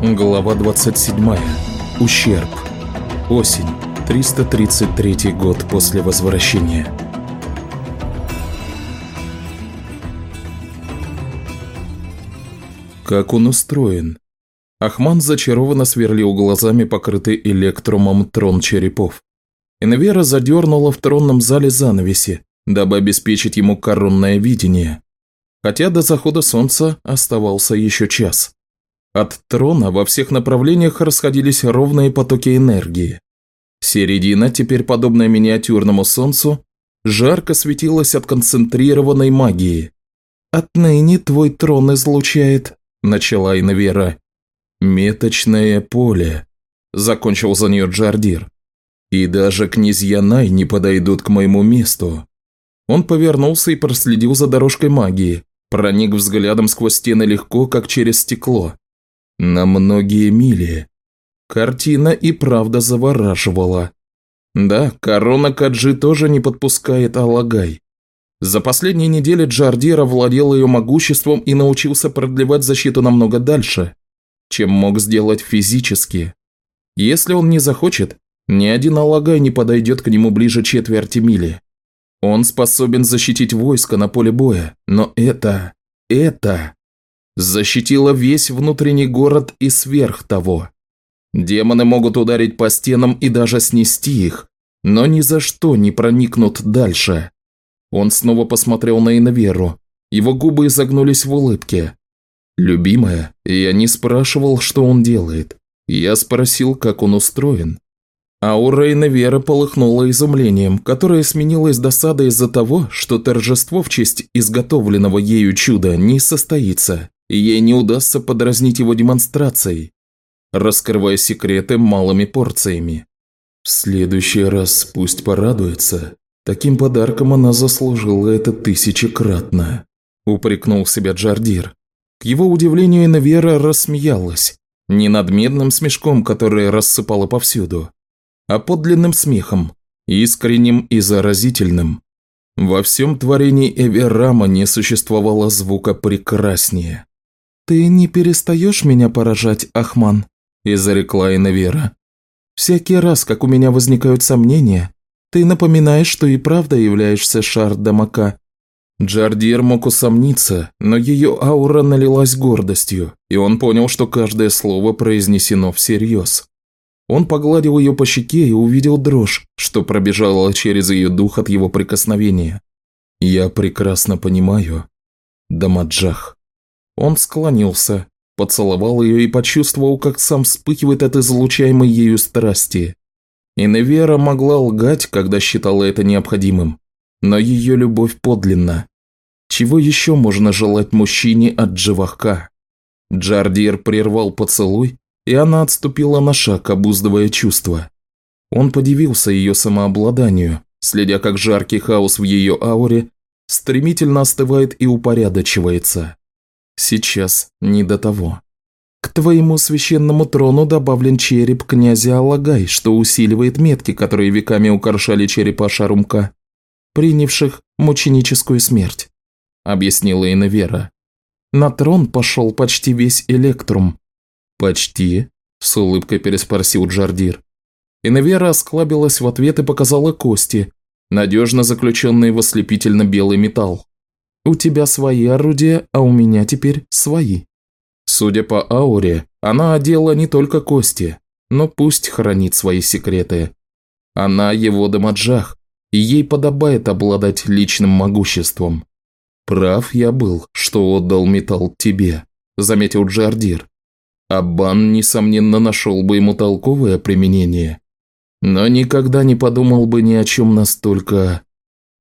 Глава 27. Ущерб. Осень. 333 год после возвращения. Как он устроен? Ахман зачарованно сверлил глазами покрытый электрумом трон черепов. Инвера задернула в тронном зале занавеси, дабы обеспечить ему коронное видение. Хотя до захода солнца оставался еще час. От трона во всех направлениях расходились ровные потоки энергии. Середина, теперь подобная миниатюрному солнцу, жарко светилась от концентрированной магии. «Отныне твой трон излучает», – начала Инвера. «Меточное поле», – закончил за нее Джардир. «И даже князья Най не подойдут к моему месту». Он повернулся и проследил за дорожкой магии, проник взглядом сквозь стены легко, как через стекло. На многие мили. Картина и правда завораживала. Да, корона Каджи тоже не подпускает Алагай. За последние недели Джардира владел ее могуществом и научился продлевать защиту намного дальше, чем мог сделать физически. Если он не захочет, ни один Алагай не подойдет к нему ближе четверти мили. Он способен защитить войско на поле боя, но это... это защитила весь внутренний город и сверх того. Демоны могут ударить по стенам и даже снести их, но ни за что не проникнут дальше. Он снова посмотрел на Иноверу. Его губы изогнулись в улыбке. «Любимая, я не спрашивал, что он делает. Я спросил, как он устроен». Аура Инновера полыхнула изумлением, которое сменилось досадой из-за того, что торжество в честь изготовленного ею чуда не состоится и ей не удастся подразнить его демонстрацией, раскрывая секреты малыми порциями. В следующий раз пусть порадуется. Таким подарком она заслужила это тысячекратно, упрекнул себя Джардир. К его удивлению, Инвера рассмеялась. Не над медным смешком, который рассыпала повсюду, а подлинным смехом, искренним и заразительным. Во всем творении Эверама не существовало звука прекраснее. «Ты не перестаешь меня поражать, Ахман», – изрекла Инавера. «Всякий раз, как у меня возникают сомнения, ты напоминаешь, что и правда являешься Шар-Дамака». Джардир мог усомниться, но ее аура налилась гордостью, и он понял, что каждое слово произнесено всерьез. Он погладил ее по щеке и увидел дрожь, что пробежала через ее дух от его прикосновения. «Я прекрасно понимаю, Дамаджах». Он склонился, поцеловал ее и почувствовал, как сам вспыхивает от излучаемой ею страсти. Иневера могла лгать, когда считала это необходимым, но ее любовь подлинна. Чего еще можно желать мужчине от Дживахка? Джардир прервал поцелуй, и она отступила на шаг, обуздывая чувства. Он подивился ее самообладанию, следя, как жаркий хаос в ее ауре стремительно остывает и упорядочивается. Сейчас не до того. К твоему священному трону добавлен череп князя Алагай, что усиливает метки, которые веками украшали черепа Шарумка, принявших мученическую смерть», – объяснила Инавера. «На трон пошел почти весь Электрум». «Почти?» – с улыбкой переспросил Джардир. Инавера осклабилась в ответ и показала кости, надежно заключенные в ослепительно белый металл. У тебя свои орудия, а у меня теперь свои. Судя по ауре, она одела не только кости, но пусть хранит свои секреты. Она его дамаджах, и ей подобает обладать личным могуществом. Прав я был, что отдал металл тебе, заметил Джардир. Абан, несомненно, нашел бы ему толковое применение, но никогда не подумал бы ни о чем настолько...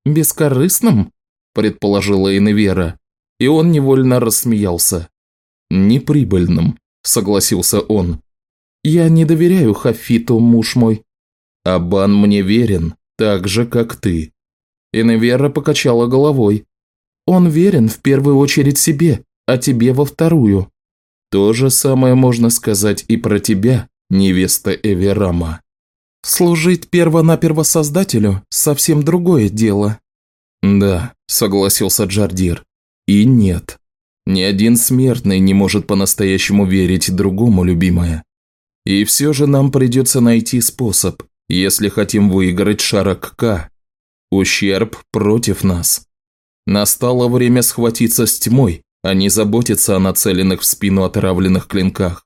«Бескорыстном?» Предположила Иневера, и он невольно рассмеялся. «Неприбыльным», – согласился он. «Я не доверяю Хафиту, муж мой». «Абан мне верен, так же, как ты». Иневера покачала головой. «Он верен в первую очередь себе, а тебе во вторую». «То же самое можно сказать и про тебя, невеста Эверама». «Служить перво-наперво Создателю – совсем другое дело», «Да», – согласился Джардир. «И нет. Ни один смертный не может по-настоящему верить другому, любимая. И все же нам придется найти способ, если хотим выиграть шарок К. Ущерб против нас. Настало время схватиться с тьмой, а не заботиться о нацеленных в спину отравленных клинках.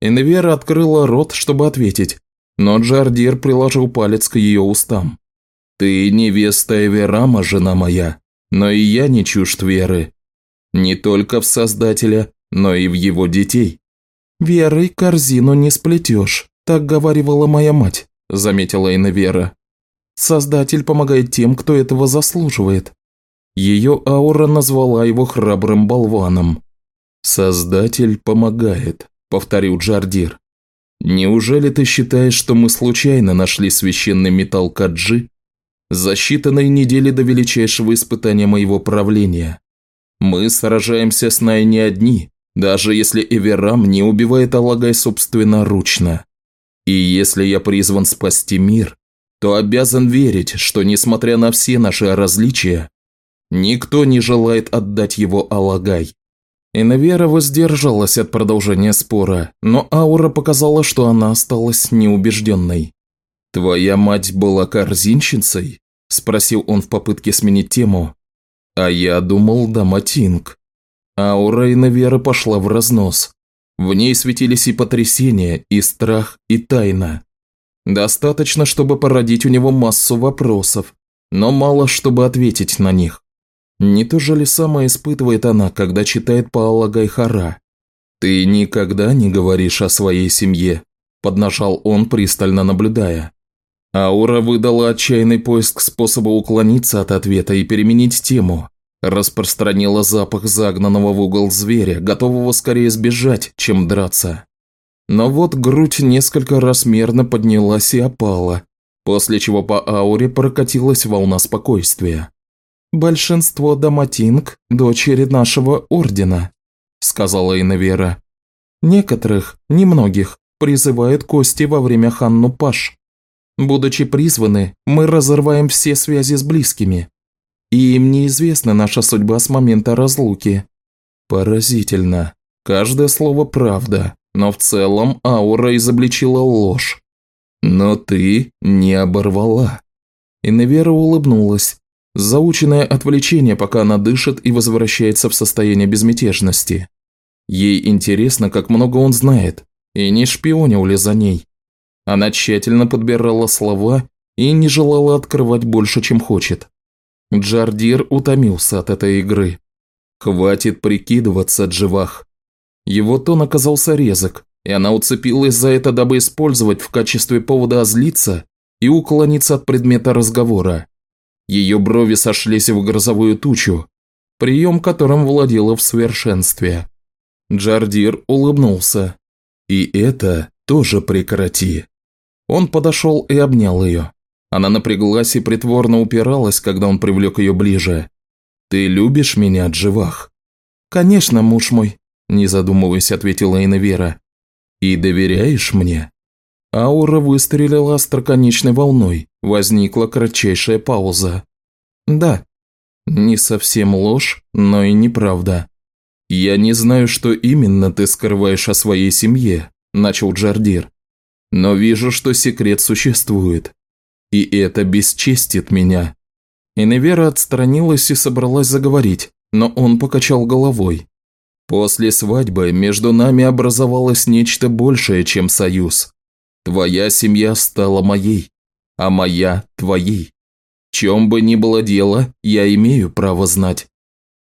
Инвера открыла рот, чтобы ответить, но Джардир приложил палец к ее устам. «Ты невеста Эверама, жена моя, но и я не чужд веры. Не только в Создателя, но и в его детей». «Верой корзину не сплетешь», – так говорила моя мать, – заметила Инвера. «Создатель помогает тем, кто этого заслуживает». Ее аура назвала его храбрым болваном. «Создатель помогает», – повторил Джардир. «Неужели ты считаешь, что мы случайно нашли священный металл Каджи за считанные недели до величайшего испытания моего правления? Мы сражаемся с Най не одни, даже если Эверам не убивает Алагай собственноручно. И если я призван спасти мир, то обязан верить, что, несмотря на все наши различия, никто не желает отдать его Алагай. Инавера воздержалась от продолжения спора, но аура показала, что она осталась неубежденной. «Твоя мать была корзинщицей?» – спросил он в попытке сменить тему. «А я думал, дама Тинг». Аура Инавера пошла в разнос. В ней светились и потрясение, и страх, и тайна. Достаточно, чтобы породить у него массу вопросов, но мало, чтобы ответить на них. Не то же ли самое испытывает она, когда читает Паула Гайхара? «Ты никогда не говоришь о своей семье», – поднажал он, пристально наблюдая. Аура выдала отчаянный поиск способа уклониться от ответа и переменить тему. Распространила запах загнанного в угол зверя, готового скорее сбежать, чем драться. Но вот грудь несколько раз мерно поднялась и опала, после чего по ауре прокатилась волна спокойствия. «Большинство Даматинг – дочери нашего ордена», – сказала Инавера. «Некоторых, немногих, призывают кости во время Ханну Паш. Будучи призваны, мы разрываем все связи с близкими. И им неизвестна наша судьба с момента разлуки». Поразительно. Каждое слово правда, но в целом аура изобличила ложь. Но ты не оборвала. Инавера улыбнулась, Заученное отвлечение, пока она дышит и возвращается в состояние безмятежности. Ей интересно, как много он знает, и не шпионил ли за ней. Она тщательно подбирала слова и не желала открывать больше, чем хочет. Джардир утомился от этой игры. Хватит прикидываться, Дживах. Его тон оказался резок, и она уцепилась за это, дабы использовать в качестве повода озлиться и уклониться от предмета разговора. Ее брови сошлись в грозовую тучу, прием которым владела в совершенстве. Джардир улыбнулся. «И это тоже прекрати». Он подошел и обнял ее. Она напряглась и притворно упиралась, когда он привлек ее ближе. «Ты любишь меня, Дживах?» «Конечно, муж мой», – не задумываясь, ответила Иневера. «И доверяешь мне?» Аура выстрелила остроконечной волной. Возникла кратчайшая пауза. «Да». «Не совсем ложь, но и неправда». «Я не знаю, что именно ты скрываешь о своей семье», – начал Джардир. «Но вижу, что секрет существует. И это бесчестит меня». Иневера отстранилась и собралась заговорить, но он покачал головой. «После свадьбы между нами образовалось нечто большее, чем союз. Твоя семья стала моей, а моя – твоей. чем бы ни было дело, я имею право знать».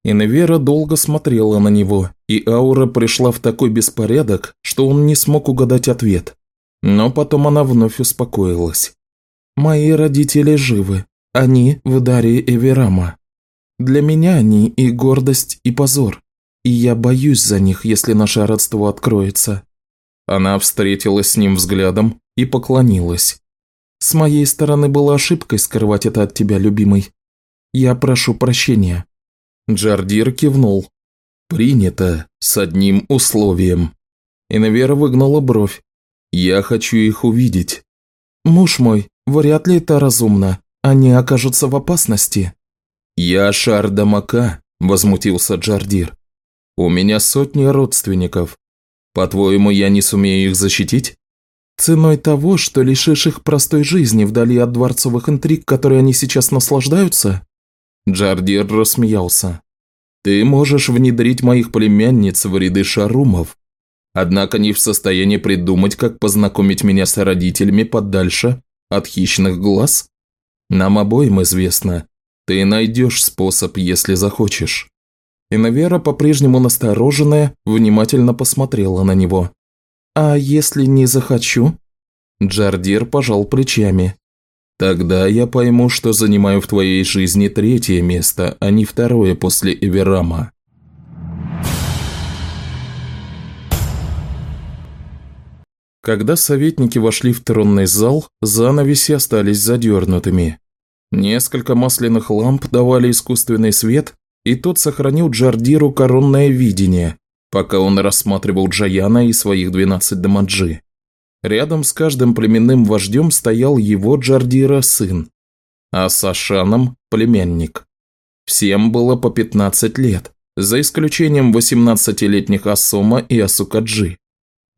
Инвера долго смотрела на него, и аура пришла в такой беспорядок, что он не смог угадать ответ. Но потом она вновь успокоилась. «Мои родители живы. Они в даре Эверама. Для меня они и гордость, и позор. И я боюсь за них, если наше родство откроется. Она встретилась с ним взглядом и поклонилась. «С моей стороны была ошибкой скрывать это от тебя, любимый. Я прошу прощения». Джардир кивнул. «Принято, с одним условием». Инавера выгнала бровь. «Я хочу их увидеть». «Муж мой, вряд ли это разумно. Они окажутся в опасности». «Я Шардамака», – возмутился Джардир. У меня сотни родственников. По-твоему, я не сумею их защитить? Ценой того, что лишишь их простой жизни вдали от дворцовых интриг, которые они сейчас наслаждаются? Джардир рассмеялся. Ты можешь внедрить моих племянниц в ряды шарумов, однако не в состоянии придумать, как познакомить меня с родителями подальше от хищных глаз? Нам обоим известно, ты найдешь способ, если захочешь». Инавера, по-прежнему настороженная, внимательно посмотрела на него. «А если не захочу?» Джардир пожал плечами. «Тогда я пойму, что занимаю в твоей жизни третье место, а не второе после Эверама». Когда советники вошли в тронный зал, занавеси остались задернутыми. Несколько масляных ламп давали искусственный свет, и тот сохранил Джардиру коронное видение, пока он рассматривал Джаяна и своих 12 дамаджи. Рядом с каждым племенным вождем стоял его Джардира сын, а с Ашаном – племянник. Всем было по 15 лет, за исключением 18-летних Асома и Асукаджи.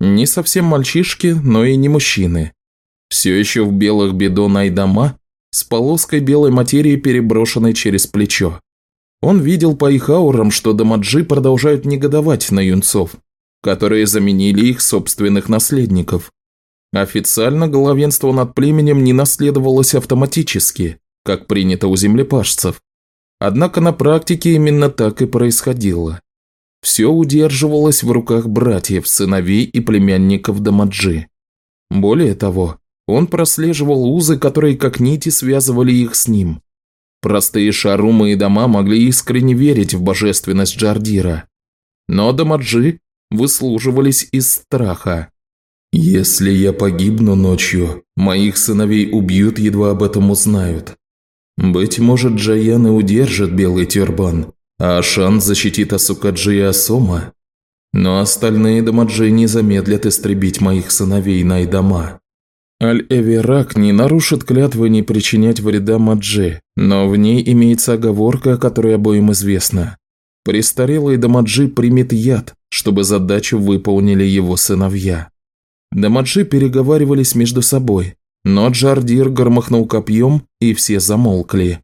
Не совсем мальчишки, но и не мужчины. Все еще в белых бидона и дома, с полоской белой материи, переброшенной через плечо. Он видел по их аурам, что Дамаджи продолжают негодовать на юнцов, которые заменили их собственных наследников. Официально главенство над племенем не наследовалось автоматически, как принято у землепашцев. Однако на практике именно так и происходило. Все удерживалось в руках братьев, сыновей и племянников Дамаджи. Более того, он прослеживал узы, которые как нити связывали их с ним. Простые шарумы и дома могли искренне верить в божественность Джардира. Но Дамаджи выслуживались из страха. «Если я погибну ночью, моих сыновей убьют, едва об этом узнают. Быть может, Джаян и удержит белый тюрбан, Ашан защитит Асукаджи и Асома. Но остальные Дамаджи не замедлят истребить моих сыновей Найдама. Аль-Эверак не нарушит клятвы не причинять вреда Маджи, но в ней имеется оговорка, которая обоим известна. Престарелый Дамаджи примет яд, чтобы задачу выполнили его сыновья. Дамаджи переговаривались между собой, но Джардир громыхнул копьем, и все замолкли.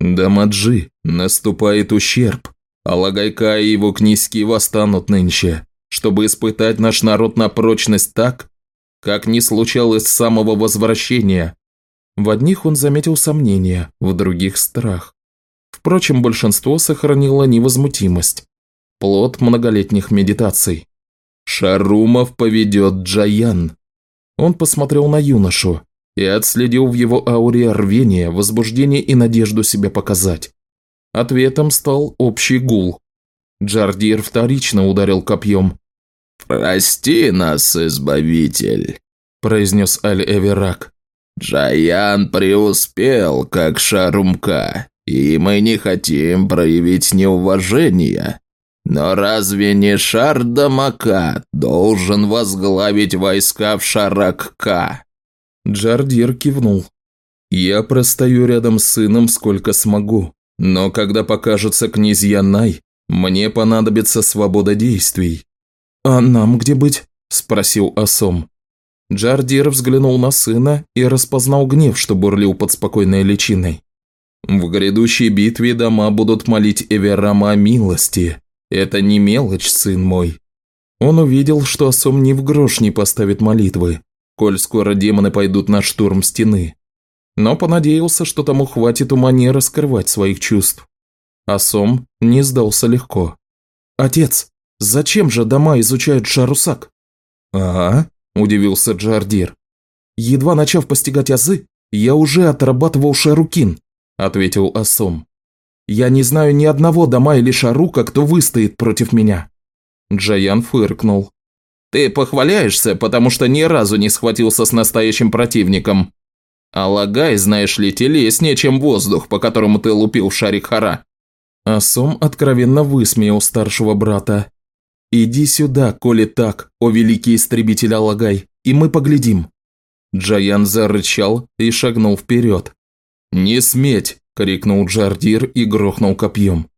«Дамаджи, наступает ущерб, а Лагайка и его князьки восстанут нынче, чтобы испытать наш народ на прочность так, как не случалось с самого возвращения. В одних он заметил сомнения, в других – страх. Впрочем, большинство сохранило невозмутимость. Плод многолетних медитаций. «Шарумов поведет Джаян». Он посмотрел на юношу и отследил в его ауре рвение, возбуждение и надежду себя показать. Ответом стал общий гул. Джардир вторично ударил копьем, «Прости нас, Избавитель», – произнес Аль-Эверак. «Джаян преуспел, как Шарумка, и мы не хотим проявить неуважение. Но разве не Шардамака должен возглавить войска в Шаракка?» Джардир кивнул. «Я простою рядом с сыном сколько смогу, но когда покажется князья Най, мне понадобится свобода действий. «А нам где быть?» – спросил Асом. Джардир взглянул на сына и распознал гнев, что бурлил под спокойной личиной. «В грядущей битве дома будут молить Эверама о милости. Это не мелочь, сын мой». Он увидел, что Асом ни в грош не поставит молитвы, коль скоро демоны пойдут на штурм стены. Но понадеялся, что тому хватит ума не раскрывать своих чувств. Асом не сдался легко. «Отец!» Зачем же дома изучают Шарусак?» «Ага», – удивился Джардир. «Едва начав постигать азы, я уже отрабатывал Шарукин», – ответил Асом. «Я не знаю ни одного дома или Шарука, кто выстоит против меня». Джаян фыркнул. «Ты похваляешься, потому что ни разу не схватился с настоящим противником. А Лагай, знаешь ли, телеснее, чем воздух, по которому ты лупил шарик Хара». Асом откровенно высмеял старшего брата. «Иди сюда, коли так, о великий истребитель Алагай, и мы поглядим». Джаян зарычал и шагнул вперед. «Не сметь!» – крикнул Джардир и грохнул копьем.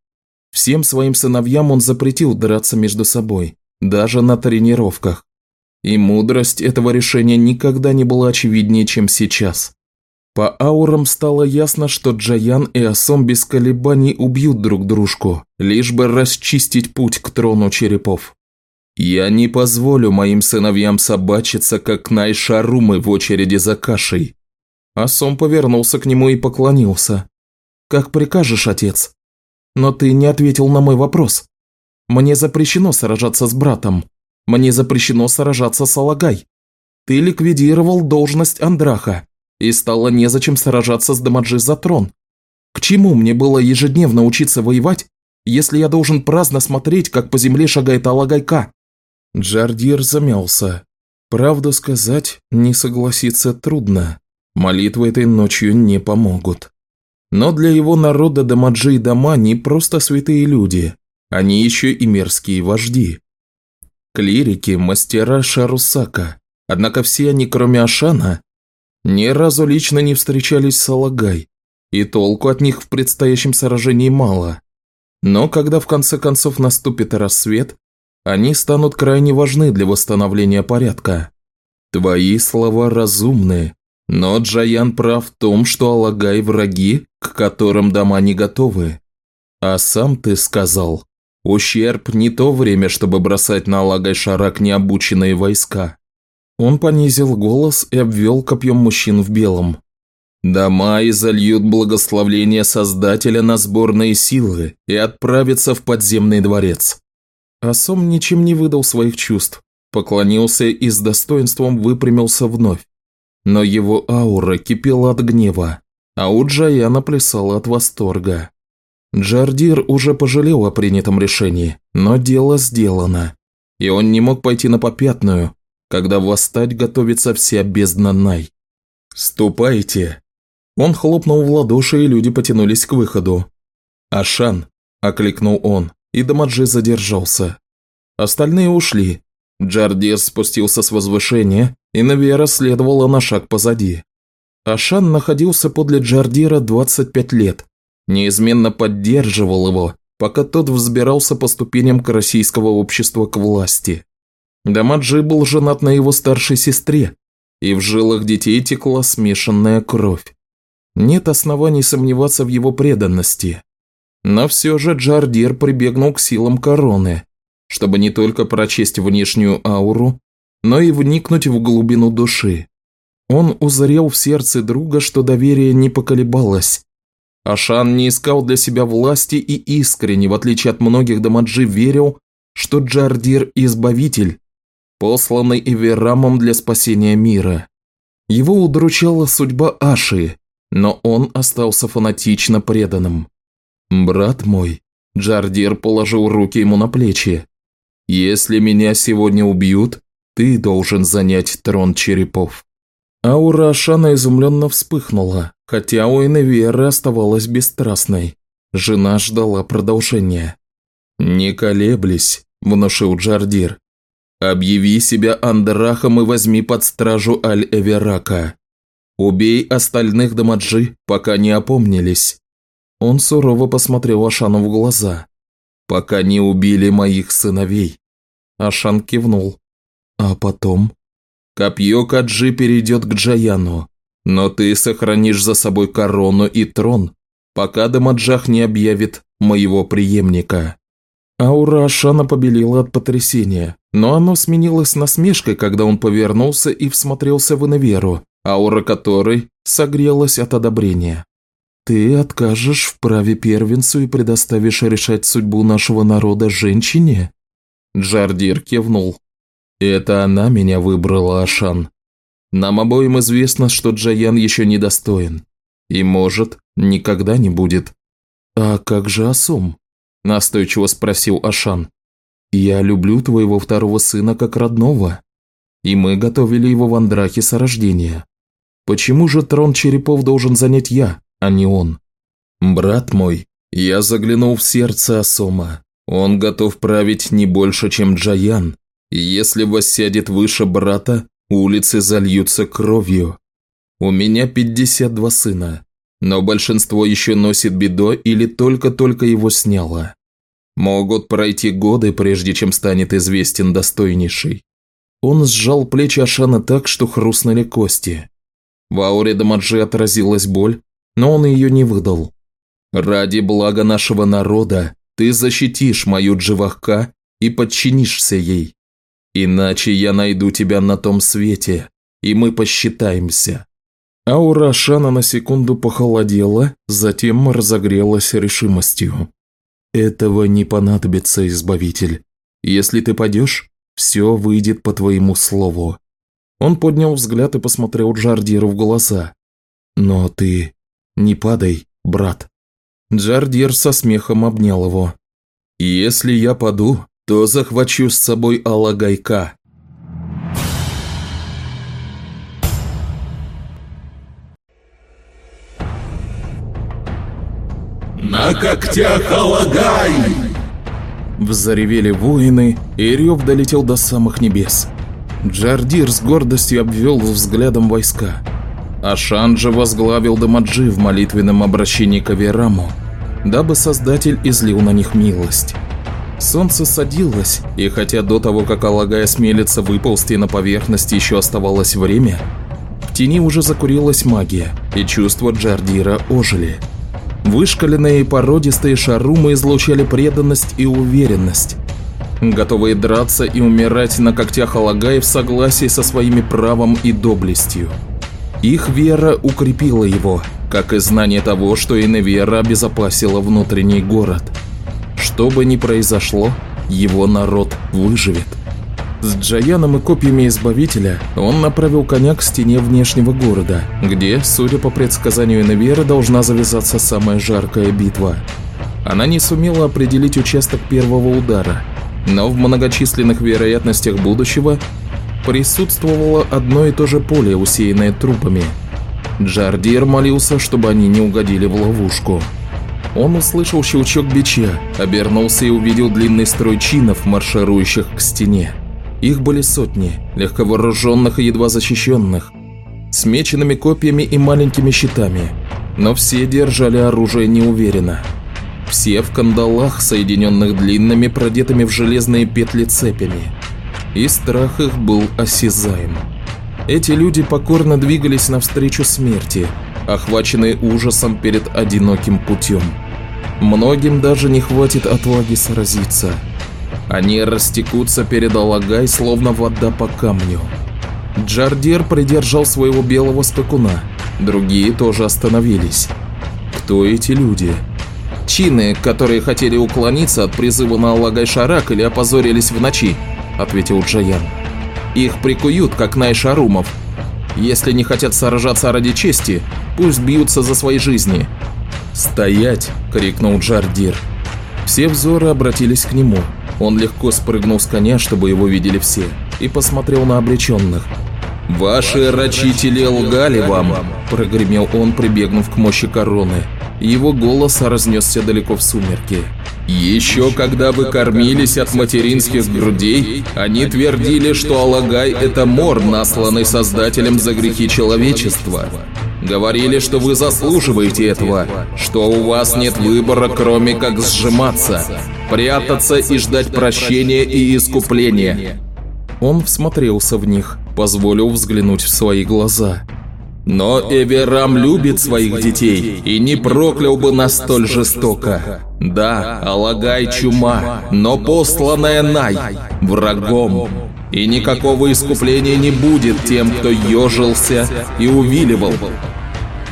Всем своим сыновьям он запретил драться между собой, даже на тренировках. И мудрость этого решения никогда не была очевиднее, чем сейчас. По аурам стало ясно, что Джаян и Асом без колебаний убьют друг дружку, лишь бы расчистить путь к трону черепов. Я не позволю моим сыновьям собачиться, как Найшарумы в очереди за кашей. Асом повернулся к нему и поклонился. «Как прикажешь, отец. Но ты не ответил на мой вопрос. Мне запрещено сражаться с братом. Мне запрещено сражаться с Алагай. Ты ликвидировал должность Андраха, и стало незачем сражаться с Дамаджи за трон. К чему мне было ежедневно учиться воевать, если я должен праздно смотреть, как по земле шагает Алагайка?» Джардир замялся. Правду сказать, не согласиться трудно. Молитвы этой ночью не помогут. Но для его народа Дамаджи и Дама не просто святые люди, они еще и мерзкие вожди. Клирики – мастера Шарусака, однако все они, кроме Ашана, ни разу лично не встречались с Алагай, и толку от них в предстоящем сражении мало. Но когда в конце концов наступит рассвет, они станут крайне важны для восстановления порядка. Твои слова разумны, но Джаян прав в том, что Алагай враги, к которым дома не готовы. А сам ты сказал, ущерб не то время, чтобы бросать на Алагай Шарак необученные войска. Он понизил голос и обвел копьем мужчин в белом. Дома и зальют благословление Создателя на сборные силы и отправятся в подземный дворец. Асом ничем не выдал своих чувств, поклонился и с достоинством выпрямился вновь. Но его аура кипела от гнева, а у Джаяна плясала от восторга. Джардир уже пожалел о принятом решении, но дело сделано, и он не мог пойти на попятную, когда восстать готовится вся бездна Най. «Ступайте!» Он хлопнул в ладоши, и люди потянулись к выходу. «Ашан!» – окликнул он и Дамаджи задержался. Остальные ушли. Джардир спустился с возвышения, и Навера следовала на шаг позади. Ашан находился подле Джардира 25 лет, неизменно поддерживал его, пока тот взбирался по ступеням российского общества к власти. Дамаджи был женат на его старшей сестре, и в жилах детей текла смешанная кровь. Нет оснований сомневаться в его преданности. Но все же Джардир прибегнул к силам короны, чтобы не только прочесть внешнюю ауру, но и вникнуть в глубину души. Он узрел в сердце друга, что доверие не поколебалось. Ашан не искал для себя власти и искренне, в отличие от многих Дамаджи, верил, что Джардир – избавитель, посланный Эверамом для спасения мира. Его удручала судьба Аши, но он остался фанатично преданным. «Брат мой», – Джардир положил руки ему на плечи, – «если меня сегодня убьют, ты должен занять трон черепов». Аура Ашана изумленно вспыхнула, хотя у Иневеры оставалась бесстрастной. Жена ждала продолжения. «Не колеблись», – внушил Джардир. «Объяви себя Андрахом и возьми под стражу Аль-Эверака. Убей остальных Дамаджи, пока не опомнились. Он сурово посмотрел Ашану в глаза. «Пока не убили моих сыновей». Ашан кивнул. «А потом?» «Копье Каджи перейдет к Джаяну, но ты сохранишь за собой корону и трон, пока Дамаджах не объявит моего преемника». Аура Ашана побелела от потрясения, но оно сменилось насмешкой, когда он повернулся и всмотрелся в Иневеру, аура которой согрелась от одобрения. Ты откажешь в праве первенцу и предоставишь решать судьбу нашего народа женщине?» Джардир кивнул. «Это она меня выбрала, Ашан. Нам обоим известно, что Джаян еще недостоин. И, может, никогда не будет». «А как же Асум?» – настойчиво спросил Ашан. «Я люблю твоего второго сына как родного, и мы готовили его в Андрахе с рождения. Почему же трон черепов должен занять я?» а не он. «Брат мой, я заглянул в сердце Асома. Он готов править не больше, чем Джаян. Если воссядет выше брата, улицы зальются кровью. У меня 52 сына, но большинство еще носит бедо или только-только его сняло. Могут пройти годы, прежде чем станет известен достойнейший. Он сжал плечи Ашана так, что хрустнули кости. В ауре Дамаджи отразилась боль, но он ее не выдал. «Ради блага нашего народа ты защитишь мою Дживахка и подчинишься ей. Иначе я найду тебя на том свете, и мы посчитаемся». Аура Ашана на секунду похолодела, затем разогрелась решимостью. «Этого не понадобится, Избавитель. Если ты падешь, все выйдет по твоему слову». Он поднял взгляд и посмотрел Джардиру в глаза. «Но ты не падай, брат». Джардир со смехом обнял его. «Если я паду, то захвачу с собой Алагайка». «На когтях Алагай!» Взаревели воины, и рев долетел до самых небес. Джардир с гордостью обвел взглядом войска. Ашан же возглавил Дамаджи в молитвенном обращении к Авераму, дабы Создатель излил на них милость. Солнце садилось, и хотя до того, как Алагая смелится выползти на поверхность, еще оставалось время, в тени уже закурилась магия, и чувства Джардира ожили. Вышкаленные и породистые шарумы излучали преданность и уверенность, готовые драться и умирать на когтях Алагая в согласии со своими правом и доблестью. Их вера укрепила его, как и знание того, что Иневера обезопасила внутренний город. Что бы ни произошло, его народ выживет. С Джаяном и копьями Избавителя он направил коня к стене внешнего города, где, судя по предсказанию Иневеры, должна завязаться самая жаркая битва. Она не сумела определить участок первого удара, но в многочисленных вероятностях будущего присутствовало одно и то же поле, усеянное трупами. Джардир молился, чтобы они не угодили в ловушку. Он услышал щелчок бича, обернулся и увидел длинный строй чинов, марширующих к стене. Их были сотни, легковооруженных и едва защищенных, с меченными копьями и маленькими щитами, но все держали оружие неуверенно. Все в кандалах, соединенных длинными, продетыми в железные петли цепями. И страх их был осязаем. Эти люди покорно двигались навстречу смерти, охваченные ужасом перед одиноким путем. Многим даже не хватит отваги сразиться. Они растекутся перед Алагай, словно вода по камню. Джардир придержал своего белого скакуна, другие тоже остановились. Кто эти люди? Чины, которые хотели уклониться от призыва на Алагай-Шарак или опозорились в ночи, ответил Джаян. Их прикуют, как Найшарумов. Если не хотят сражаться ради чести, пусть бьются за свои жизни. «Стоять!» – крикнул Джардир. Все взоры обратились к нему. Он легко спрыгнул с коня, чтобы его видели все, и посмотрел на обреченных. «Ваши рачители лгали вам!» – прогремел он, прибегнув к мощи короны. Его голос разнесся далеко в сумерки. Еще когда вы кормились от материнских грудей, они твердили, что Алагай – это мор, насланный Создателем за грехи человечества. Говорили, что вы заслуживаете этого, что у вас нет выбора, кроме как сжиматься, прятаться и ждать прощения и искупления. Он всмотрелся в них, позволил взглянуть в свои глаза – но Эверам любит своих детей и не проклял бы нас столь жестоко. Да, Алагай чума, но посланная Най врагом. И никакого искупления не будет тем, кто ежился и увиливал.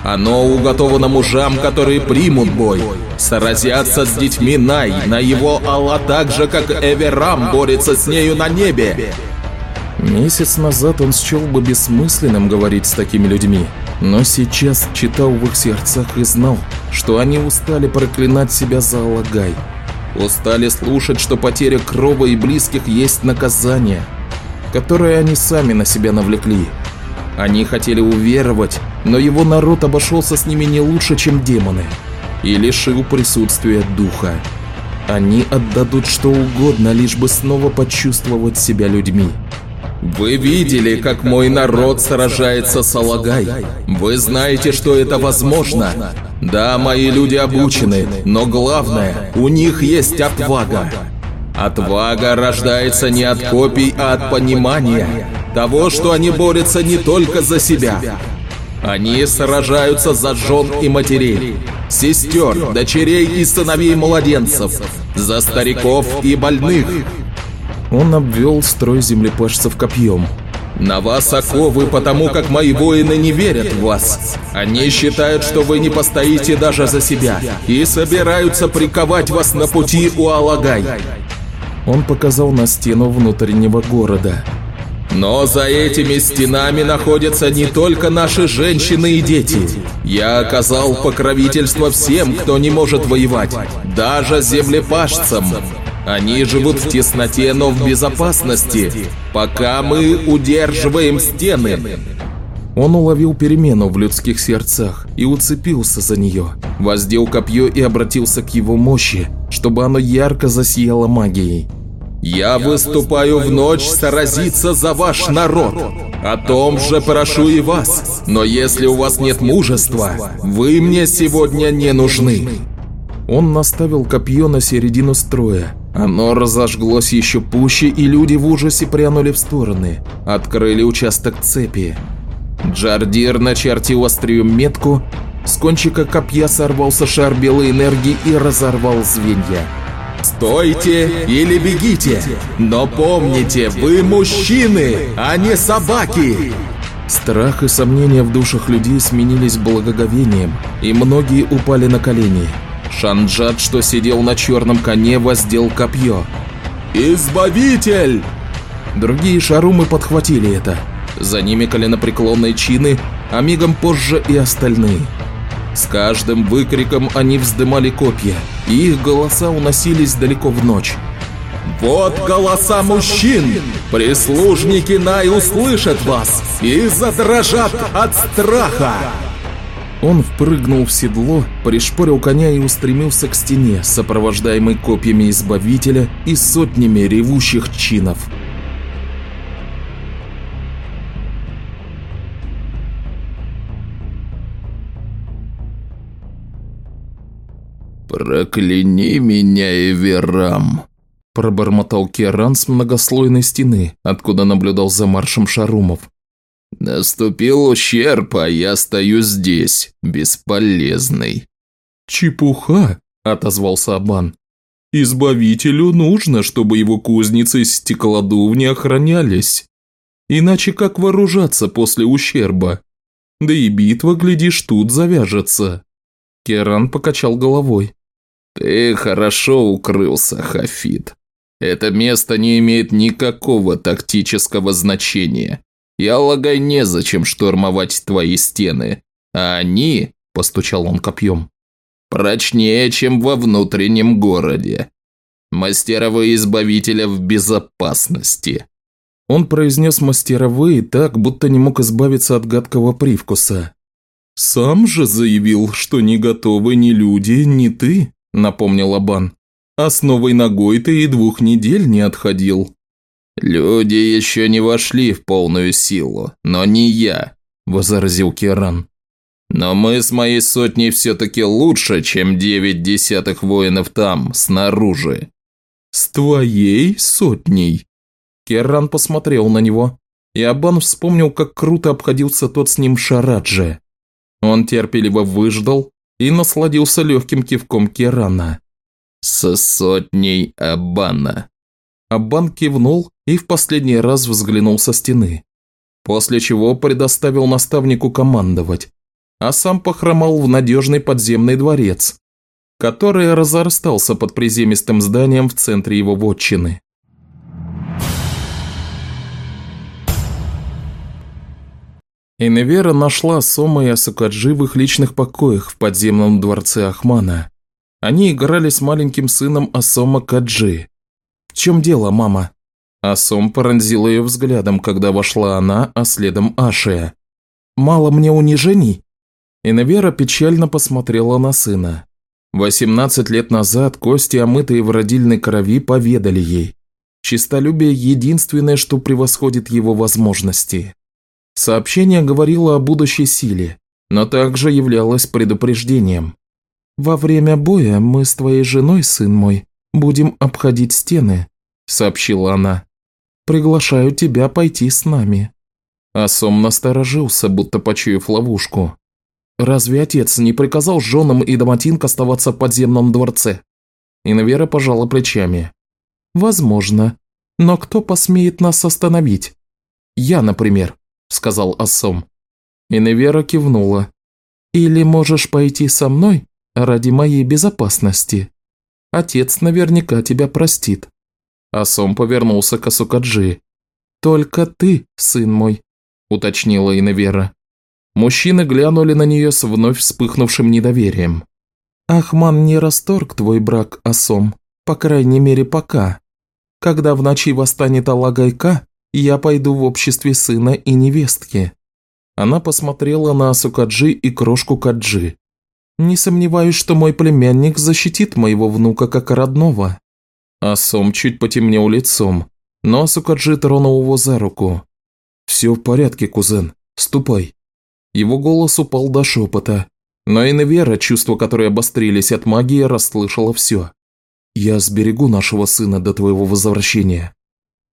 Оно уготовано мужам, которые примут бой, сразятся с детьми Най на его Алла так же, как Эверам борется с нею на небе. Месяц назад он счел бы бессмысленным говорить с такими людьми, но сейчас читал в их сердцах и знал, что они устали проклинать себя за Алагай. Устали слушать, что потеря крова и близких есть наказание, которое они сами на себя навлекли. Они хотели уверовать, но его народ обошелся с ними не лучше, чем демоны, и лишил присутствия духа. Они отдадут что угодно, лишь бы снова почувствовать себя людьми. Вы видели, как мой народ сражается с Алагай. Вы знаете, что это возможно. Да, мои люди обучены, но главное, у них есть отвага. Отвага рождается не от копий, а от понимания того, что они борются не только за себя. Они сражаются за жен и матерей, сестер, дочерей и сыновей младенцев, за стариков и больных. Он обвел строй землепашцев копьем. На вас оковы, потому как мои воины не верят в вас. Они считают, что вы не постоите даже за себя и собираются приковать вас на пути у Алагай. Он показал на стену внутреннего города. Но за этими стенами находятся не только наши женщины и дети. Я оказал покровительство всем, кто не может воевать, даже землепашцам. Они живут в тесноте, но в безопасности, пока мы удерживаем стены. Он уловил перемену в людских сердцах и уцепился за нее. Воздел копье и обратился к его мощи, чтобы оно ярко засияло магией. «Я выступаю в ночь сразиться за ваш народ. О том же прошу и вас. Но если у вас нет мужества, вы мне сегодня не нужны». Он наставил копье на середину строя. Оно разожглось еще пуще, и люди в ужасе прянули в стороны. Открыли участок цепи. Джардир начертил острием метку, с кончика копья сорвался шар белой энергии и разорвал звенья. «Стойте или бегите! Но помните, вы мужчины, а не собаки!» Страх и сомнения в душах людей сменились благоговением, и многие упали на колени. Шанджат, что сидел на черном коне, воздел копье. «Избавитель!» Другие шарумы подхватили это. За ними коленопреклонные чины, а мигом позже и остальные. С каждым выкриком они вздымали копья, и их голоса уносились далеко в ночь. «Вот голоса мужчин! Прислужники Най услышат вас и задрожат от страха!» Он впрыгнул в седло, пришпорил коня и устремился к стене, сопровождаемый копьями Избавителя и сотнями ревущих чинов. «Прокляни меня, Эверам!» Пробормотал Керан с многослойной стены, откуда наблюдал за маршем шарумов. Наступил ущерб, а я стою здесь, бесполезный. Чепуха, отозвался Абан. Избавителю нужно, чтобы его кузницы из стеклодувни охранялись. Иначе как вооружаться после ущерба? Да и битва, глядишь, тут завяжется. Керан покачал головой. Ты хорошо укрылся, Хафид. Это место не имеет никакого тактического значения. Я Аллагай незачем штурмовать твои стены, а они, – постучал он копьем, – прочнее, чем во внутреннем городе. Мастеровые избавителя в безопасности. Он произнес мастеровые так, будто не мог избавиться от гадкого привкуса. «Сам же заявил, что не готовы ни люди, ни ты», – напомнил Абан. «А с новой ногой ты и двух недель не отходил». «Люди еще не вошли в полную силу, но не я», – возразил Керан. «Но мы с моей сотней все-таки лучше, чем девять десятых воинов там, снаружи». «С твоей сотней?» Керран посмотрел на него, и Абан вспомнил, как круто обходился тот с ним Шараджи. Он терпеливо выждал и насладился легким кивком Керана. «С сотней Абана», Аббан кивнул и в последний раз взглянул со стены. После чего предоставил наставнику командовать, а сам похромал в надежный подземный дворец, который разорстался под приземистым зданием в центре его вотчины. Иневера нашла Сома и Асукаджи в их личных покоях в подземном дворце Ахмана. Они играли с маленьким сыном Асома Каджи, чем дело, мама?» Асом пронзил ее взглядом, когда вошла она, а следом Ашия. «Мало мне унижений?» Инавера печально посмотрела на сына. 18 лет назад кости, омытые в родильной крови, поведали ей. Чистолюбие – единственное, что превосходит его возможности. Сообщение говорило о будущей силе, но также являлась предупреждением. «Во время боя мы с твоей женой, сын мой, будем обходить стены», – сообщила она. «Приглашаю тебя пойти с нами». Асом насторожился, будто почуяв ловушку. «Разве отец не приказал женам и доматинк оставаться в подземном дворце?» Инвера пожала плечами. «Возможно. Но кто посмеет нас остановить?» «Я, например», – сказал Ассом. Инвера кивнула. «Или можешь пойти со мной ради моей безопасности. Отец наверняка тебя простит». Асом повернулся к Асукаджи. «Только ты, сын мой», – уточнила Инвера. Мужчины глянули на нее с вновь вспыхнувшим недоверием. «Ахман не расторг твой брак, Асом, по крайней мере пока. Когда в ночи восстанет Алагайка, я пойду в обществе сына и невестки». Она посмотрела на Асукаджи и крошку Каджи. «Не сомневаюсь, что мой племянник защитит моего внука как родного». Асом чуть потемнел лицом, но Асукаджи тронул его за руку. «Все в порядке, кузен, ступай». Его голос упал до шепота, но Инвера, чувства которой обострились от магии, расслышала все. «Я сберегу нашего сына до твоего возвращения.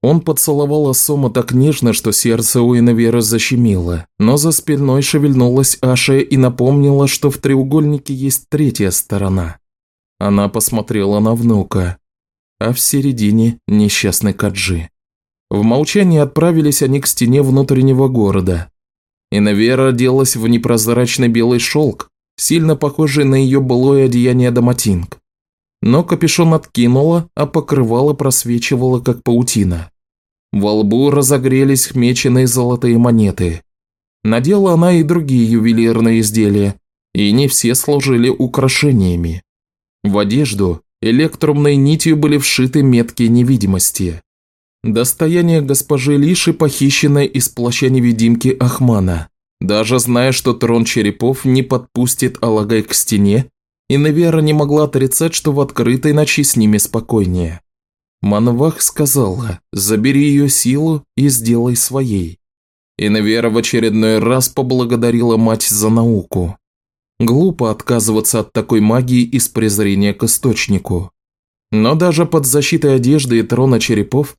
Он поцеловал Асома так нежно, что сердце у Инверы защемило, но за спиной шевельнулась Аша и напомнила, что в треугольнике есть третья сторона. Она посмотрела на внука, а в середине несчастный Каджи. В молчании отправились они к стене внутреннего города. Инвера оделась в непрозрачный белый шелк, сильно похожий на ее былое одеяние Даматинг. Но капюшон откинула, а покрывало просвечивало, как паутина. Во лбу разогрелись меченые золотые монеты. Надела она и другие ювелирные изделия, и не все служили украшениями. В одежду электрумной нитью были вшиты метки невидимости. Достояние госпожи Лиши, похищенное из плаща невидимки Ахмана. Даже зная, что трон черепов не подпустит Алагай к стене, и Невера не могла отрицать, что в открытой ночи с ними спокойнее. Манвах сказала, забери ее силу и сделай своей. Инвера в очередной раз поблагодарила мать за науку. Глупо отказываться от такой магии из презрения к источнику. Но даже под защитой одежды и трона черепов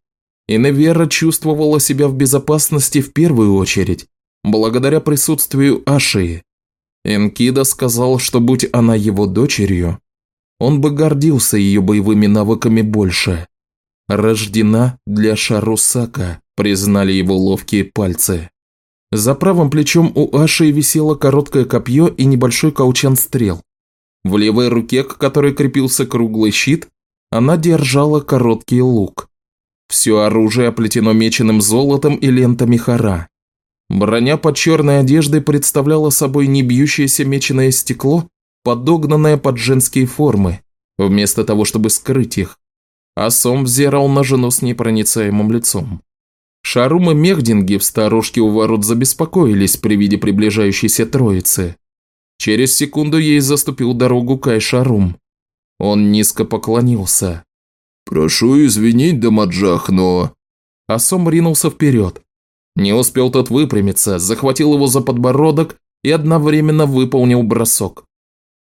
Инвера чувствовала себя в безопасности в первую очередь, благодаря присутствию Ашии. Энкида сказал, что будь она его дочерью, он бы гордился ее боевыми навыками больше. Рождена для Шарусака, признали его ловкие пальцы. За правым плечом у Аши висело короткое копье и небольшой каучан стрел. В левой руке, к которой крепился круглый щит, она держала короткий лук. Все оружие оплетено меченым золотом и лентами хара. Броня под черной одеждой представляла собой не бьющееся меченое стекло, подогнанное под женские формы, вместо того, чтобы скрыть их а Сом взирал на жену с непроницаемым лицом. Шарум и Мехдинги в сторожке у ворот забеспокоились при виде приближающейся троицы. Через секунду ей заступил дорогу Кай Шарум. Он низко поклонился. «Прошу извинить, Дамаджах, но...» Асом ринулся вперед. Не успел тот выпрямиться, захватил его за подбородок и одновременно выполнил бросок.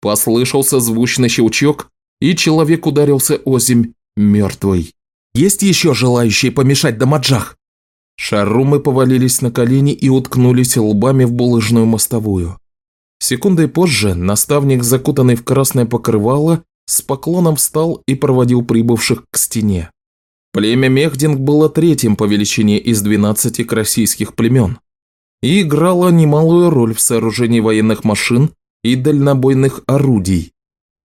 Послышался звучный щелчок, и человек ударился о земь мертвый. Есть еще желающие помешать Дамаджах?» Шарумы повалились на колени и уткнулись лбами в булыжную мостовую. Секундой позже наставник, закутанный в красное покрывало, с поклоном встал и проводил прибывших к стене. Племя Мехдинг было третьим по величине из 12 красийских племен и играло немалую роль в сооружении военных машин и дальнобойных орудий,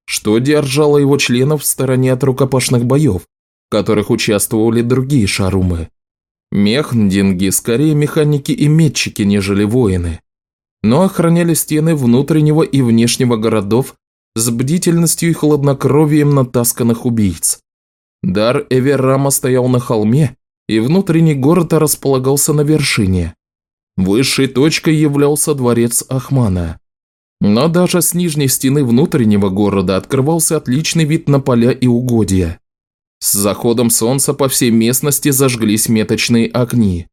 что держало его членов в стороне от рукопашных боев, в которых участвовали другие шарумы. Мехндинги скорее механики и метчики, нежели воины, но охраняли стены внутреннего и внешнего городов с бдительностью и хладнокровием натасканных убийц. Дар Эверрама стоял на холме, и внутренний город располагался на вершине. Высшей точкой являлся дворец Ахмана. Но даже с нижней стены внутреннего города открывался отличный вид на поля и угодья. С заходом солнца по всей местности зажглись меточные огни.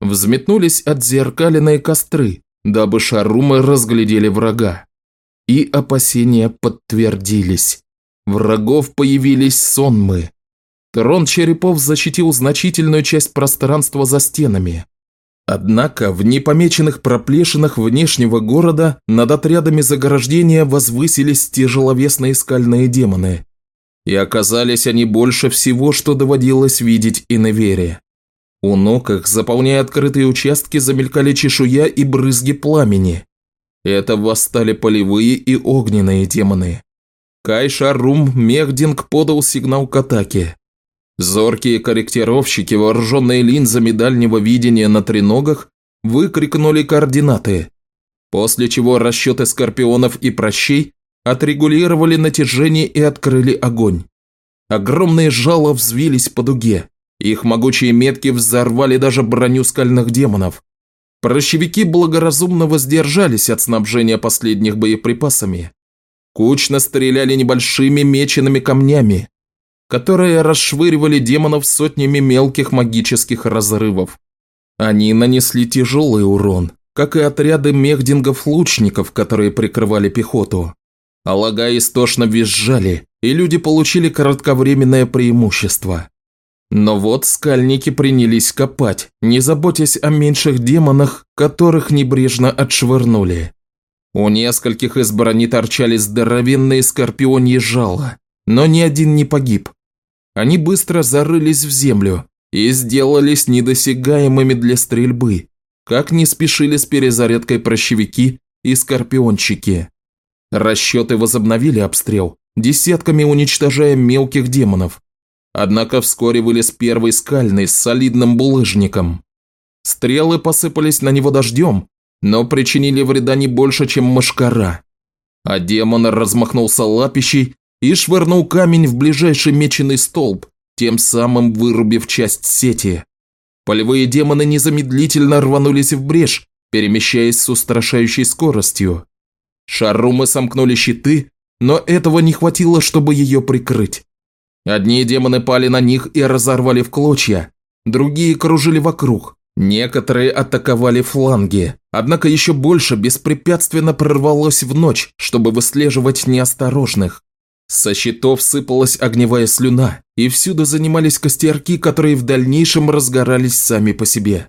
Взметнулись отзеркаленные костры, дабы шарумы разглядели врага. И опасения подтвердились. Врагов появились сонмы. Трон черепов защитил значительную часть пространства за стенами. Однако в непомеченных проплешинах внешнего города над отрядами заграждения возвысились тяжеловесные скальные демоны. И оказались они больше всего, что доводилось видеть и на вере. У ног их, заполняя открытые участки, замелькали чешуя и брызги пламени. Это восстали полевые и огненные демоны. Кайшарум Мехдинг подал сигнал к атаке. Зоркие корректировщики, вооруженные линзами дальнего видения на треногах, выкрикнули координаты, после чего расчеты скорпионов и прощей отрегулировали натяжение и открыли огонь. Огромные жало взвились по дуге, их могучие метки взорвали даже броню скальных демонов. Прощевики благоразумно воздержались от снабжения последних боеприпасами. Кучно стреляли небольшими меченными камнями, которые расшвыривали демонов сотнями мелких магических разрывов. Они нанесли тяжелый урон, как и отряды мехдингов-лучников, которые прикрывали пехоту. Алага истошно визжали, и люди получили кратковременное преимущество. Но вот скальники принялись копать, не заботясь о меньших демонах, которых небрежно отшвырнули. У нескольких из брони торчали здоровенные скорпионьи жала, но ни один не погиб. Они быстро зарылись в землю и сделались недосягаемыми для стрельбы, как не спешили с перезарядкой прощевики и скорпиончики. Расчеты возобновили обстрел, десятками уничтожая мелких демонов, Однако вскоре вылез первый скальный с солидным булыжником. Стрелы посыпались на него дождем, но причинили вреда не больше, чем мошкара. А демон размахнулся лапищей и швырнул камень в ближайший меченый столб, тем самым вырубив часть сети. Полевые демоны незамедлительно рванулись в брешь, перемещаясь с устрашающей скоростью. Шарумы сомкнули щиты, но этого не хватило, чтобы ее прикрыть. Одни демоны пали на них и разорвали в клочья, другие кружили вокруг, некоторые атаковали фланги, однако еще больше беспрепятственно прорвалось в ночь, чтобы выслеживать неосторожных. Со щитов сыпалась огневая слюна, и всюду занимались костерки, которые в дальнейшем разгорались сами по себе.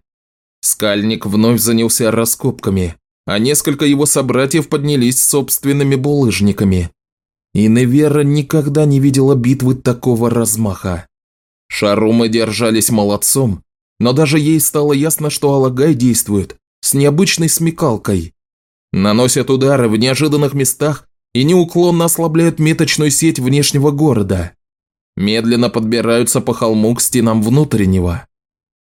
Скальник вновь занялся раскопками, а несколько его собратьев поднялись собственными булыжниками. И Невера никогда не видела битвы такого размаха. Шарумы держались молодцом, но даже ей стало ясно, что Алагай действует с необычной смекалкой. Наносят удары в неожиданных местах и неуклонно ослабляют меточную сеть внешнего города. Медленно подбираются по холму к стенам внутреннего.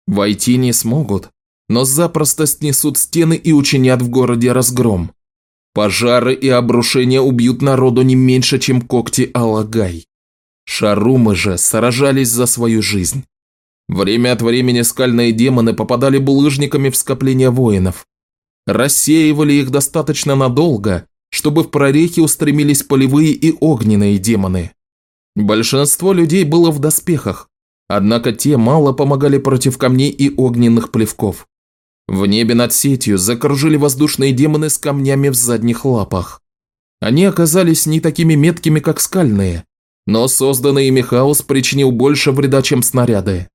Войти не смогут, но запросто снесут стены и учинят в городе разгром. Пожары и обрушения убьют народу не меньше, чем когти Алагай. Шарумы же сражались за свою жизнь. Время от времени скальные демоны попадали булыжниками в скопление воинов. Рассеивали их достаточно надолго, чтобы в прорехи устремились полевые и огненные демоны. Большинство людей было в доспехах, однако те мало помогали против камней и огненных плевков. В небе над сетью закружили воздушные демоны с камнями в задних лапах. Они оказались не такими меткими, как скальные, но созданный ими хаос причинил больше вреда, чем снаряды.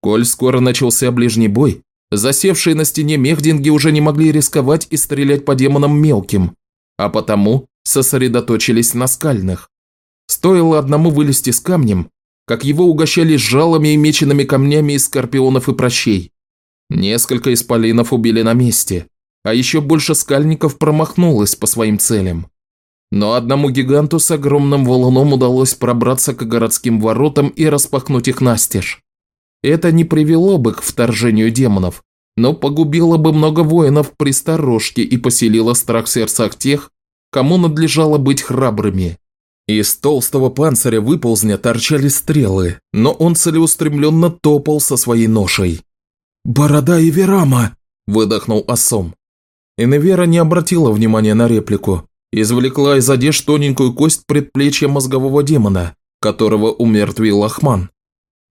Коль скоро начался ближний бой, засевшие на стене мехдинги уже не могли рисковать и стрелять по демонам мелким, а потому сосредоточились на скальных. Стоило одному вылезти с камнем, как его угощали жалами и меченными камнями из скорпионов и прощей. Несколько исполинов убили на месте, а еще больше скальников промахнулось по своим целям. Но одному гиганту с огромным валуном удалось пробраться к городским воротам и распахнуть их настежь. Это не привело бы к вторжению демонов, но погубило бы много воинов при сторожке и поселило страх в сердцах тех, кому надлежало быть храбрыми. Из толстого панциря выползня торчали стрелы, но он целеустремленно топал со своей ношей. «Борода и Верама!» – выдохнул Асом. Иневера не обратила внимания на реплику. Извлекла из одежд тоненькую кость предплечья мозгового демона, которого умертвил Ахман.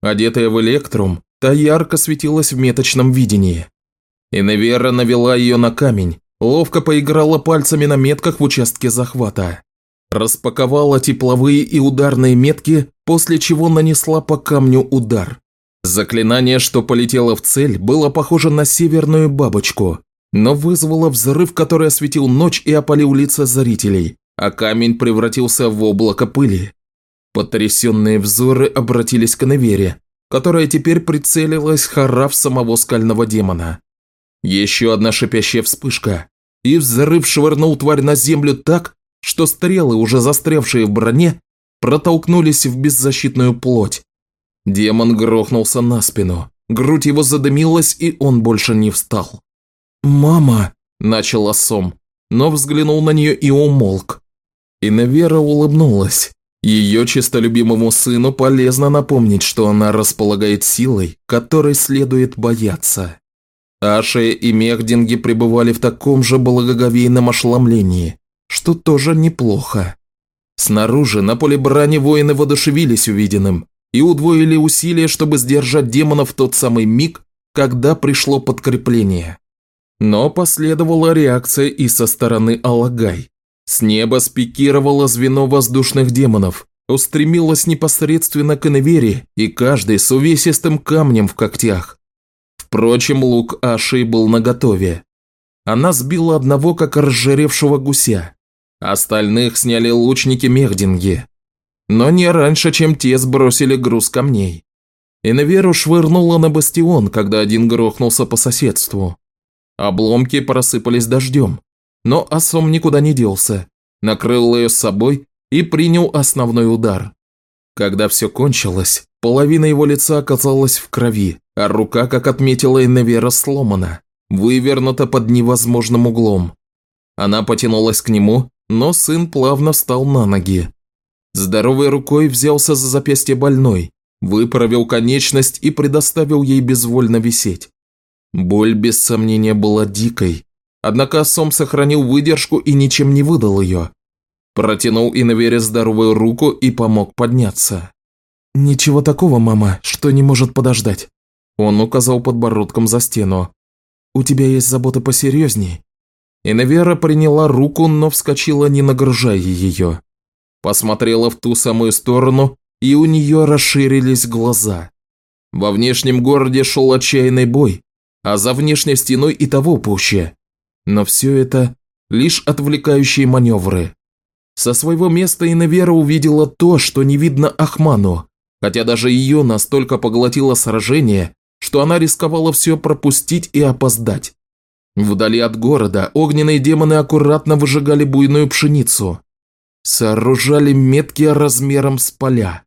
Одетая в электрум, та ярко светилась в меточном видении. Иневера навела ее на камень, ловко поиграла пальцами на метках в участке захвата. Распаковала тепловые и ударные метки, после чего нанесла по камню удар. Заклинание, что полетело в цель, было похоже на северную бабочку, но вызвало взрыв, который осветил ночь и опалил лица зрителей, а камень превратился в облако пыли. Потрясенные взоры обратились к Невере, которая теперь прицелилась хара в самого скального демона. Еще одна шипящая вспышка, и взрыв швырнул тварь на землю так, что стрелы, уже застрявшие в броне, протолкнулись в беззащитную плоть. Демон грохнулся на спину, грудь его задымилась, и он больше не встал. «Мама!» – начал Асом, но взглянул на нее и умолк. Инавера улыбнулась. Ее честолюбимому сыну полезно напомнить, что она располагает силой, которой следует бояться. Ашия и Мехдинги пребывали в таком же благоговейном ошеломлении, что тоже неплохо. Снаружи, на поле брани, воины воодушевились увиденным и удвоили усилия, чтобы сдержать демонов в тот самый миг, когда пришло подкрепление. Но последовала реакция и со стороны Алагай. С неба спикировало звено воздушных демонов, устремилось непосредственно к Инвере, и каждый с увесистым камнем в когтях. Впрочем, лук Аши был наготове. Она сбила одного, как разжиревшего гуся. Остальных сняли лучники Мехдинги. Но не раньше, чем те сбросили груз камней. Инверу швырнула на бастион, когда один грохнулся по соседству. Обломки просыпались дождем, но Асом никуда не делся, накрыл ее с собой и принял основной удар. Когда все кончилось, половина его лица оказалась в крови, а рука, как отметила Инневера, сломана, вывернута под невозможным углом. Она потянулась к нему, но сын плавно встал на ноги. Здоровой рукой взялся за запястье больной, выправил конечность и предоставил ей безвольно висеть. Боль, без сомнения, была дикой, Однако Сом сохранил выдержку и ничем не выдал ее. Протянул Иновере здоровую руку и помог подняться. «Ничего такого, мама, что не может подождать». Он указал подбородком за стену. «У тебя есть заботы посерьезней». Иновера приняла руку, но вскочила, не нагружая ее. Посмотрела в ту самую сторону, и у нее расширились глаза. Во внешнем городе шел отчаянный бой, а за внешней стеной и того пуще. Но все это лишь отвлекающие маневры. Со своего места Иневера увидела то, что не видно Ахману, хотя даже ее настолько поглотило сражение, что она рисковала все пропустить и опоздать. Вдали от города огненные демоны аккуратно выжигали буйную пшеницу. Сооружали метки размером с поля.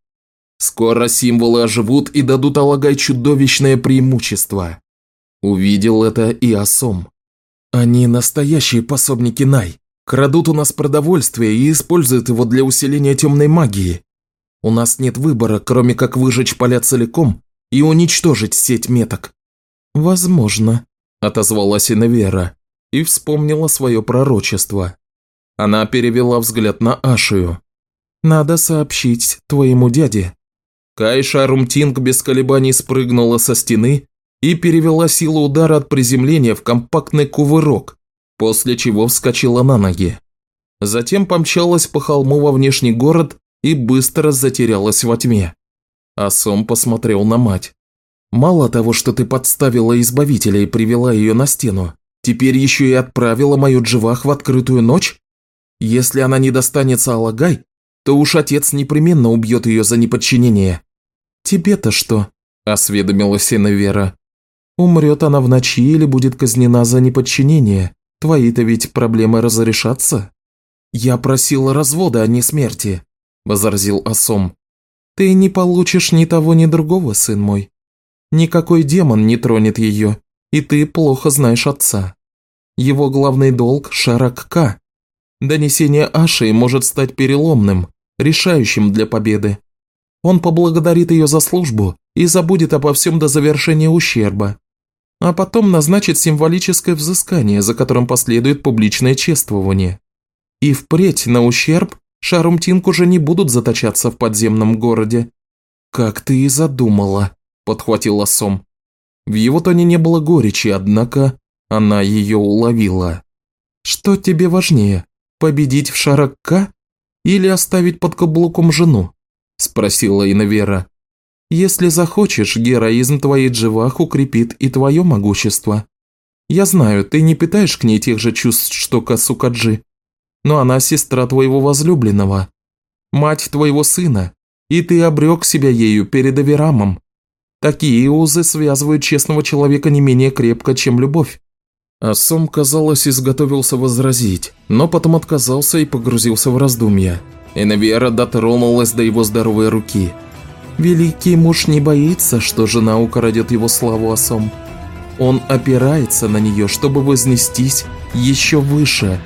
Скоро символы оживут и дадут Алагай чудовищное преимущество. Увидел это и Асом. Они настоящие пособники Най. Крадут у нас продовольствие и используют его для усиления темной магии. У нас нет выбора, кроме как выжечь поля целиком и уничтожить сеть меток. Возможно, отозвалась Иневера и вспомнила свое пророчество. Она перевела взгляд на Ашию. «Надо сообщить твоему дяде». Кайша Румтинг без колебаний спрыгнула со стены и перевела силу удара от приземления в компактный кувырок, после чего вскочила на ноги. Затем помчалась по холму во внешний город и быстро затерялась во тьме. Асом посмотрел на мать. «Мало того, что ты подставила Избавителя и привела ее на стену, теперь еще и отправила мою Дживах в открытую ночь? Если она не достанется Алагай, то уж отец непременно убьет ее за неподчинение». «Тебе-то что?» – осведомилась Иневера. Умрет она в ночи или будет казнена за неподчинение. Твои-то ведь проблемы разрешатся?» «Я просила развода, а не смерти», – возразил Асом. «Ты не получишь ни того, ни другого, сын мой. Никакой демон не тронет ее, и ты плохо знаешь отца. Его главный долг – Шарак-Ка. Донесение Аши может стать переломным, решающим для победы. Он поблагодарит ее за службу и забудет обо всем до завершения ущерба а потом назначит символическое взыскание, за которым последует публичное чествование. И впредь на ущерб Шарумтинг уже не будут заточаться в подземном городе. «Как ты и задумала», – подхватил Лосом. В его тоне не было горечи, однако она ее уловила. Что тебе важнее, победить в Шаракка или оставить под каблуком жену?» – спросила Инавера. «Если захочешь, героизм твоей дживах укрепит и твое могущество. Я знаю, ты не питаешь к ней тех же чувств, что к Асукаджи, но она сестра твоего возлюбленного, мать твоего сына, и ты обрек себя ею перед Аверамом. Такие узы связывают честного человека не менее крепко, чем любовь. Асом, казалось, изготовился возразить, но потом отказался и погрузился в раздумья. Энавиара дотронулась до его здоровой руки. «Великий муж не боится, что жена украдет его славу Асом. Он опирается на нее, чтобы вознестись еще выше»,